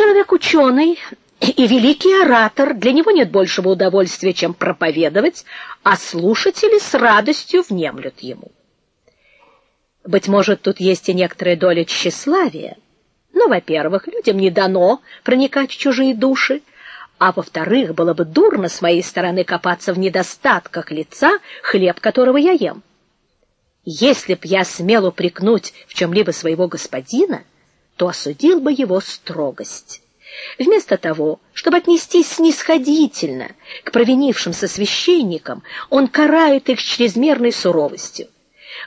человек ученый и великий оратор, для него нет большего удовольствия, чем проповедовать, а слушатели с радостью внемлют ему. Быть может, тут есть и некоторая доля тщеславия. Но, во-первых, людям не дано проникать в чужие души, а во-вторых, было бы дурно с моей стороны копаться в недостатках лица, хлеб которого я ем. Если б я смел упрекнуть в чем либо своего господина, то осудил бы его строгость. Вместо того, чтобы отнестись снисходительно к провинившимся священникам, он карает их чрезмерной суровостью.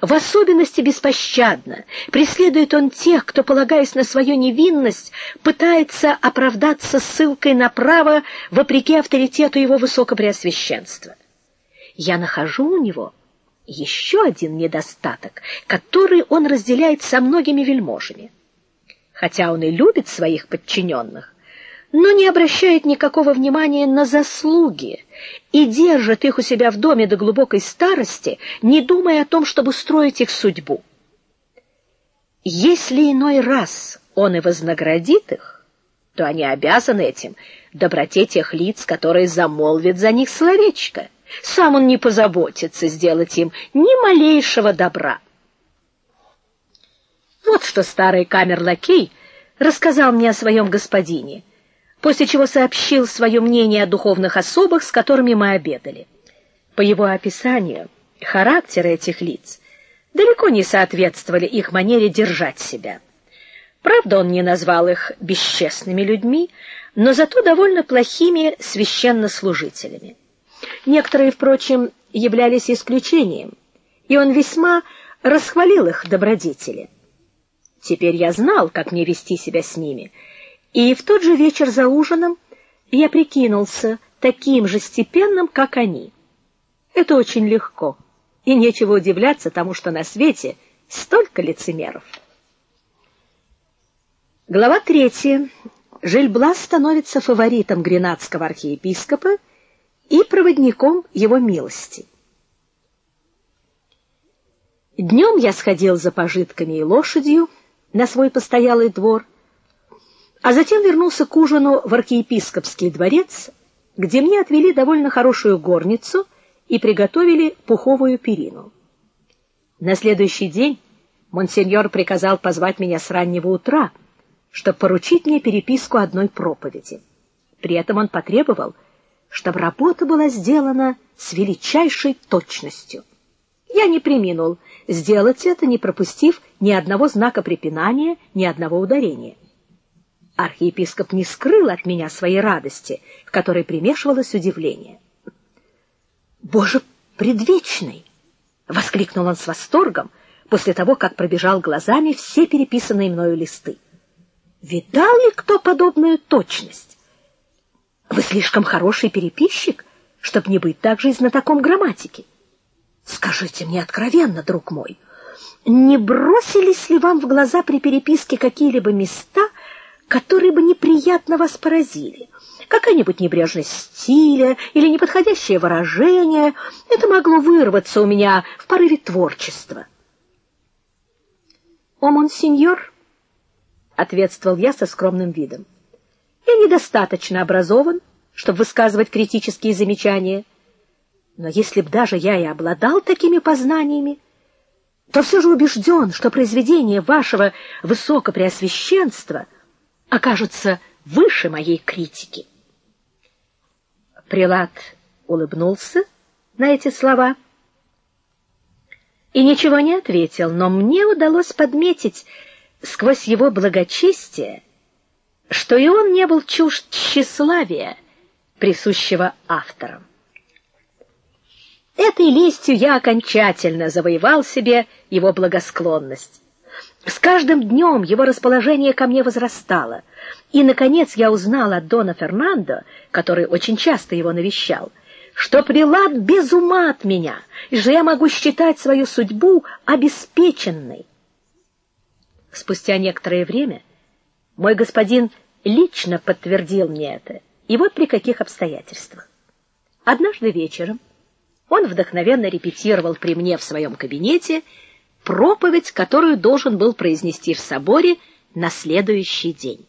В особенности беспощадно преследует он тех, кто, полагаясь на свою невинность, пытается оправдаться ссылкой на право вопреки авторитету его высокопреосвященства. Я нахожу у него еще один недостаток, который он разделяет со многими вельможами. Хотя он и любит своих подчиненных, но не обращает никакого внимания на заслуги и держит их у себя в доме до глубокой старости, не думая о том, чтобы строить их судьбу. Если иной раз он и вознаградит их, то они обязаны этим доброте тех лиц, которые замолвят за них словечко. Сам он не позаботится сделать им ни малейшего добра. Вот что старый камер-лакей рассказал мне о своем господине — после чего сообщил свое мнение о духовных особах, с которыми мы обедали. По его описанию, характеры этих лиц далеко не соответствовали их манере держать себя. Правда, он не назвал их бесчестными людьми, но зато довольно плохими священнослужителями. Некоторые, впрочем, являлись исключением, и он весьма расхвалил их добродетели. Теперь я знал, как мне вести себя с ними — и в тот же вечер за ужином я прикинулся таким же степенным, как они. Это очень легко, и нечего удивляться тому, что на свете столько лицемеров. Глава третья. Жильблас становится фаворитом гренадского архиепископа и проводником его милости. Днем я сходил за пожитками и лошадью на свой постоялый двор, а затем вернулся к ужину в архиепископский дворец, где мне отвели довольно хорошую горницу и приготовили пуховую перину. На следующий день монсеньор приказал позвать меня с раннего утра, чтобы поручить мне переписку одной проповеди. При этом он потребовал, чтобы работа была сделана с величайшей точностью. Я не преминул сделать это, не пропустив ни одного знака препинания, ни одного ударения. Архиепископ не скрыл от меня своей радости, в которой примешивалось удивление. Боже предвечный, воскликнул он с восторгом после того, как пробежал глазами все переписанные мною листы. Видал ли кто подобную точность? Вы слишком хороший переписчик, чтобы не быть также и знатоком грамматики. Скажите мне откровенно, друг мой, не бросились ли вам в глаза при переписке какие-либо места, которые бы неприятно вас поразили. Какая-нибудь небрежность стиля или неподходящее выражение это могло вырваться у меня в порыве творчества. "О, монсеньор", ответствовал я со скромным видом. "Я недостаточно образован, чтобы высказывать критические замечания, но если б даже я и обладал такими познаниями, то все же убежден, что произведение вашего высокопреосвященства — окажутся выше моей критики. Прилад улыбнулся на эти слова и ничего не ответил, но мне удалось подметить сквозь его благочестие, что и он не был чужд тщеславия, присущего авторам. Этой лестью я окончательно завоевал себе его благосклонность. С каждым днем его расположение ко мне возрастало, и наконец я узнал от дона Фернандо, который очень часто его навещал, что прилад без ума от меня, и что я могу считать свою судьбу обеспеченной. Спустя некоторое время мой господин лично подтвердил мне это. И вот при каких обстоятельствах. Однажды вечером он вдохновенно репетировал при мне в своем кабинете проповедь, которую должен был произнести в соборе на следующий день.